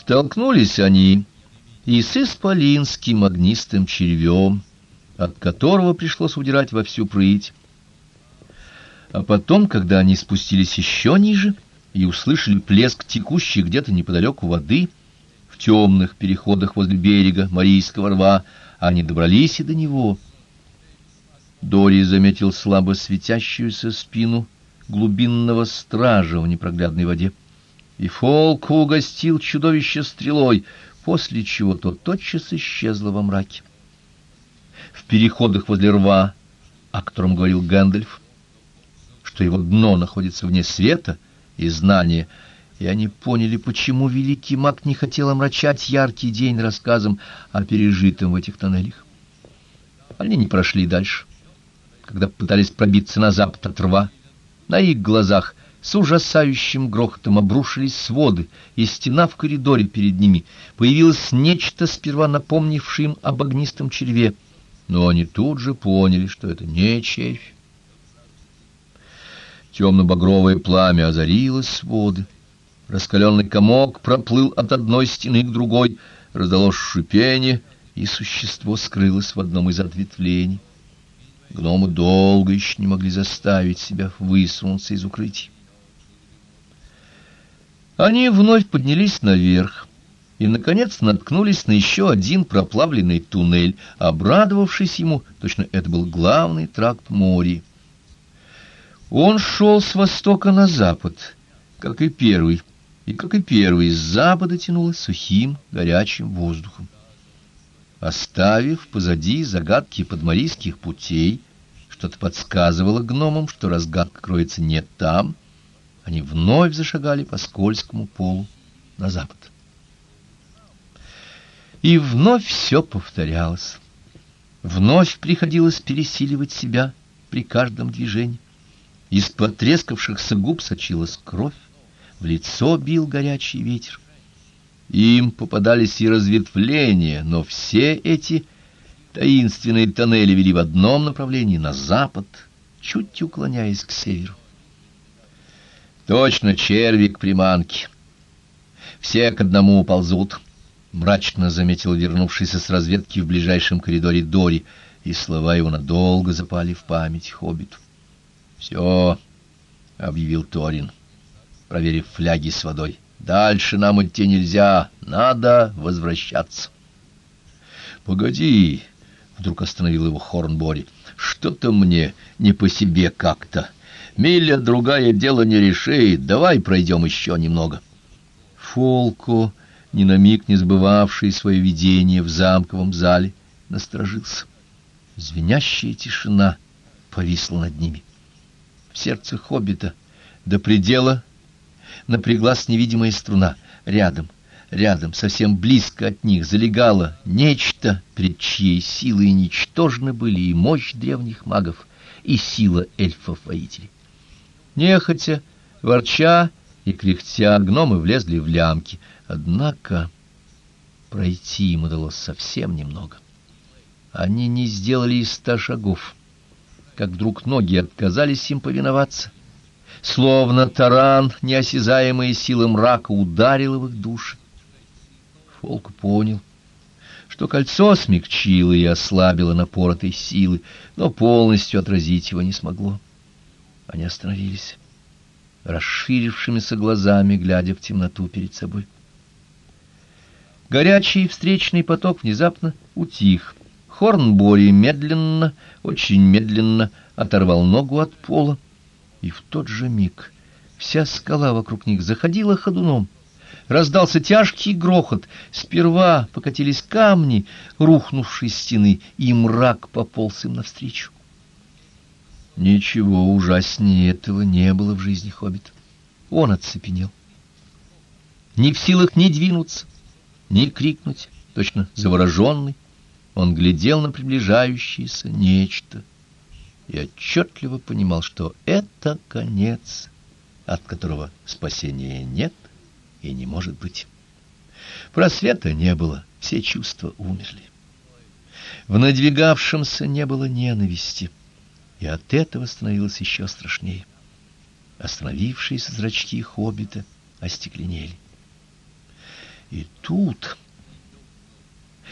Столкнулись они и с исполинским огнистым червем, от которого пришлось удирать во всю прыть. А потом, когда они спустились еще ниже и услышали плеск текущей где-то неподалеку воды, в темных переходах возле берега Марийского рва, они добрались и до него. Дори заметил слабо светящуюся спину глубинного стража в непроглядной воде. И Фолк угостил чудовище стрелой, после чего то тотчас исчезло во мраке. В переходах возле рва, о котором говорил Гэндальф, что его дно находится вне света и знания, и они поняли, почему великий маг не хотел омрачать яркий день рассказом о пережитом в этих тоннелях. Они не прошли дальше. Когда пытались пробиться на запад от рва, на их глазах с ужасающим грохотом обрушились своды, и стена в коридоре перед ними появилось нечто сперва напомнившее им об огнистом черве, но они тут же поняли, что это не червь. Темно-багровое пламя озарило своды. Раскаленный комок проплыл от одной стены к другой, раздалось шипение, и существо скрылось в одном из ответвлений. Гномы долго еще не могли заставить себя высунуться из укрытий. Они вновь поднялись наверх и, наконец, наткнулись на еще один проплавленный туннель, обрадовавшись ему, точно это был главный тракт моря. Он шел с востока на запад, как и первый, и, как и первый, с запада тянуло сухим, горячим воздухом. Оставив позади загадки подморийских путей, что-то подсказывало гномам, что разгадка кроется не там, они вновь зашагали по скользкому полу на запад. И вновь все повторялось. Вновь приходилось пересиливать себя при каждом движении. Из потрескавшихся губ сочилась кровь, в лицо бил горячий ветер. Им попадались и разветвления, но все эти таинственные тоннели вели в одном направлении на запад, чуть уклоняясь к северу. Точно червик приманки. Все к одному ползут, мрачно заметил вернувшийся с разведки в ближайшем коридоре Дори, и слова его надолго запали в память хоббиту. «Все», — объявил Торин проверив фляги с водой. Дальше нам идти нельзя, надо возвращаться. Погоди, вдруг остановил его Хорнбори. Что-то мне не по себе как-то. Миля другая дело не решит. Давай пройдем еще немного. Фолко, ни на миг не сбывавший свое видение в замковом зале, насторожился. Звенящая тишина повисла над ними. В сердце хоббита до предела напряглась невидимая струна. Рядом, рядом, совсем близко от них залегало нечто, перед чьей силой ничтожны были и мощь древних магов, и сила эльфов-воителей. Нехотя, ворча и кряхтя, гномы влезли в лямки. Однако пройти им удалось совсем немного. Они не сделали и ста шагов, как вдруг ноги отказались им повиноваться, Словно таран, неосязаемая сила мрака, ударила в их души. Фолк понял, что кольцо смягчило и ослабило напор этой силы, но полностью отразить его не смогло. Они остановились, расширившимися глазами, глядя в темноту перед собой. Горячий встречный поток внезапно утих. Хорнбори медленно, очень медленно оторвал ногу от пола и в тот же миг вся скала вокруг них заходила ходуном. Раздался тяжкий грохот. Сперва покатились камни, рухнувшие стены, и мрак пополз им навстречу. Ничего ужаснее этого не было в жизни хоббита. Он оцепенел. Ни в силах ни двинуться, ни крикнуть, точно завороженный, он глядел на приближающееся нечто — и отчетливо понимал, что это конец, от которого спасения нет и не может быть. Просвета не было, все чувства умерли. В надвигавшемся не было ненависти, и от этого становилось еще страшнее. Остановившиеся зрачки хоббита остекленели. И тут